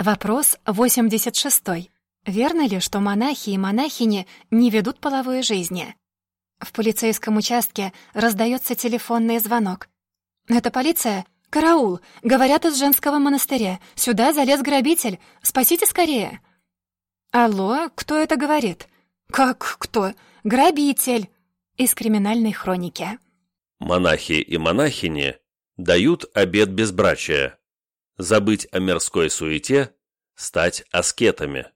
Вопрос 86. Верно ли, что монахи и монахини не ведут половой жизни? В полицейском участке раздается телефонный звонок. «Это полиция? Караул! Говорят из женского монастыря. Сюда залез грабитель. Спасите скорее!» «Алло, кто это говорит?» «Как кто? Грабитель!» Из криминальной хроники. Монахи и монахини дают обет безбрачия забыть о мирской суете, стать аскетами.